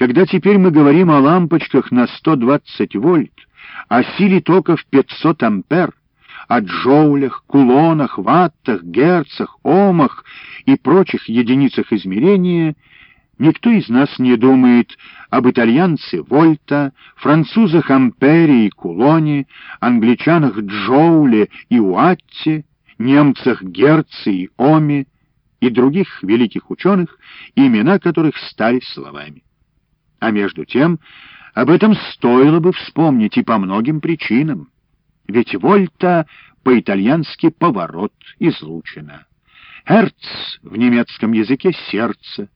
Когда теперь мы говорим о лампочках на 120 вольт, о силе тока в 500 ампер, о джоулях, кулонах, ваттах, герцах, омах и прочих единицах измерения, никто из нас не думает об итальянце Вольта, французах Ампере и Кулоне, англичанах Джоуле и Уатте, немцах Герце и Оме и других великих ученых, имена которых стали словами. А между тем, об этом стоило бы вспомнить и по многим причинам. Ведь вольта по-итальянски поворот излучено. Herz в немецком языке сердце.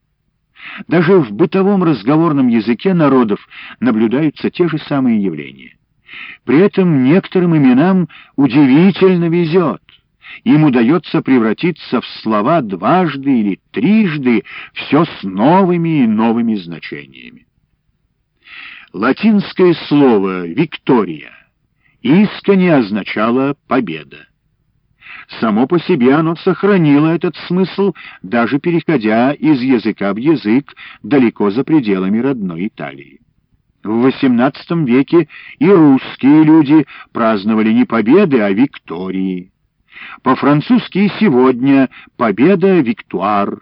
Даже в бытовом разговорном языке народов наблюдаются те же самые явления. При этом некоторым именам удивительно везет. Им удается превратиться в слова дважды или трижды, все с новыми и новыми значениями. Латинское слово «виктория» искренне означало «победа». Само по себе оно сохранило этот смысл, даже переходя из языка в язык далеко за пределами родной Италии. В XVIII веке и русские люди праздновали не победы, а виктории. По-французски сегодня победа — виктуар,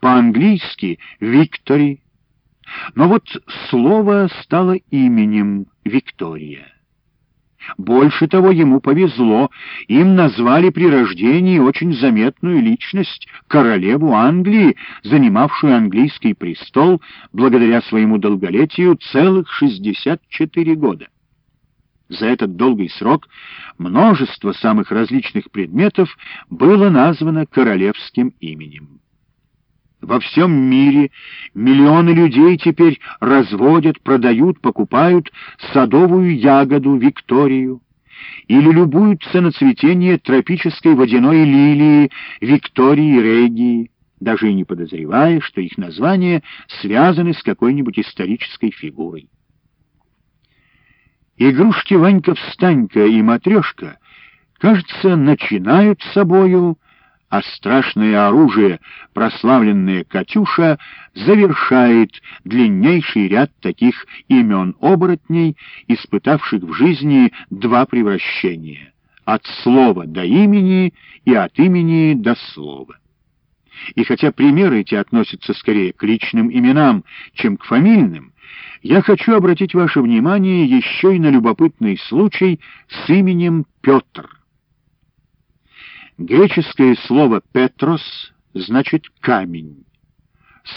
по-английски — виктори. Но вот слово стало именем Виктория. Больше того, ему повезло. Им назвали при рождении очень заметную личность, королеву Англии, занимавшую английский престол благодаря своему долголетию целых 64 года. За этот долгий срок множество самых различных предметов было названо королевским именем. Во всем мире миллионы людей теперь разводят, продают, покупают садовую ягоду Викторию или любуются на цветение тропической водяной лилии Виктории Регии, даже и не подозревая, что их названия связаны с какой-нибудь исторической фигурой. Игрушки Ванька-Встанька и Матрешка, кажется, начинают собою а страшное оружие, прославленное «Катюша», завершает длиннейший ряд таких имен-оборотней, испытавших в жизни два превращения — от слова до имени и от имени до слова. И хотя примеры эти относятся скорее к личным именам, чем к фамильным, я хочу обратить ваше внимание еще и на любопытный случай с именем Петр. Греческое слово «петрос» значит «камень».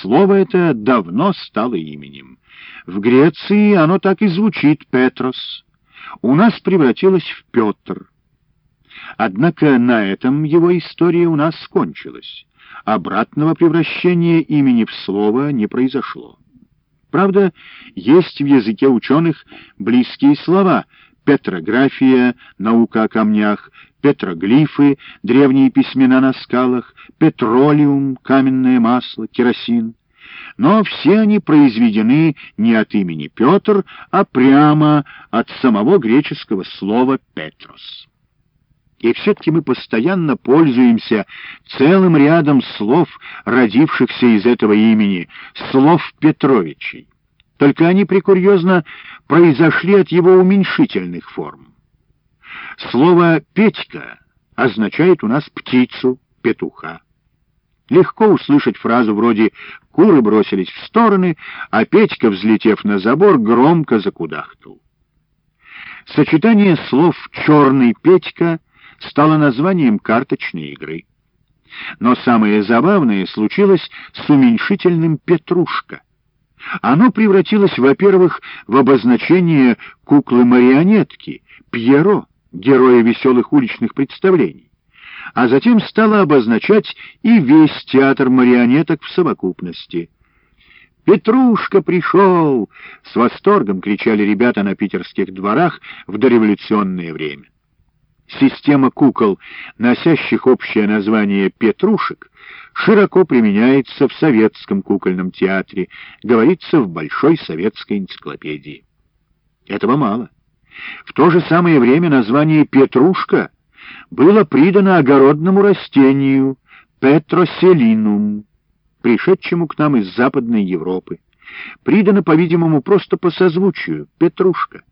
Слово это давно стало именем. В Греции оно так и звучит «петрос». У нас превратилось в «Петр». Однако на этом его история у нас скончилась. Обратного превращения имени в слово не произошло. Правда, есть в языке ученых близкие слова — петрография, наука о камнях, петроглифы, древние письмена на скалах, петролиум, каменное масло, керосин. Но все они произведены не от имени Петр, а прямо от самого греческого слова «петрос». И все-таки мы постоянно пользуемся целым рядом слов, родившихся из этого имени, слов Петровичей только они прикурьезно произошли от его уменьшительных форм. Слово «Петька» означает у нас птицу, петуха. Легко услышать фразу вроде «куры бросились в стороны», а Петька, взлетев на забор, громко закудахтал. Сочетание слов «черный Петька» стало названием карточной игры. Но самое забавное случилось с уменьшительным «Петрушка». Оно превратилось, во-первых, в обозначение куклы-марионетки, Пьеро, героя веселых уличных представлений, а затем стало обозначать и весь театр марионеток в совокупности. «Петрушка пришел!» — с восторгом кричали ребята на питерских дворах в дореволюционное время. Система кукол, носящих общее название «петрушек», широко применяется в советском кукольном театре, говорится в Большой советской энциклопедии. Этого мало. В то же самое время название «петрушка» было придано огородному растению «петроселинум», пришедшему к нам из Западной Европы, Придано, по-видимому, просто по созвучию — Петрушка.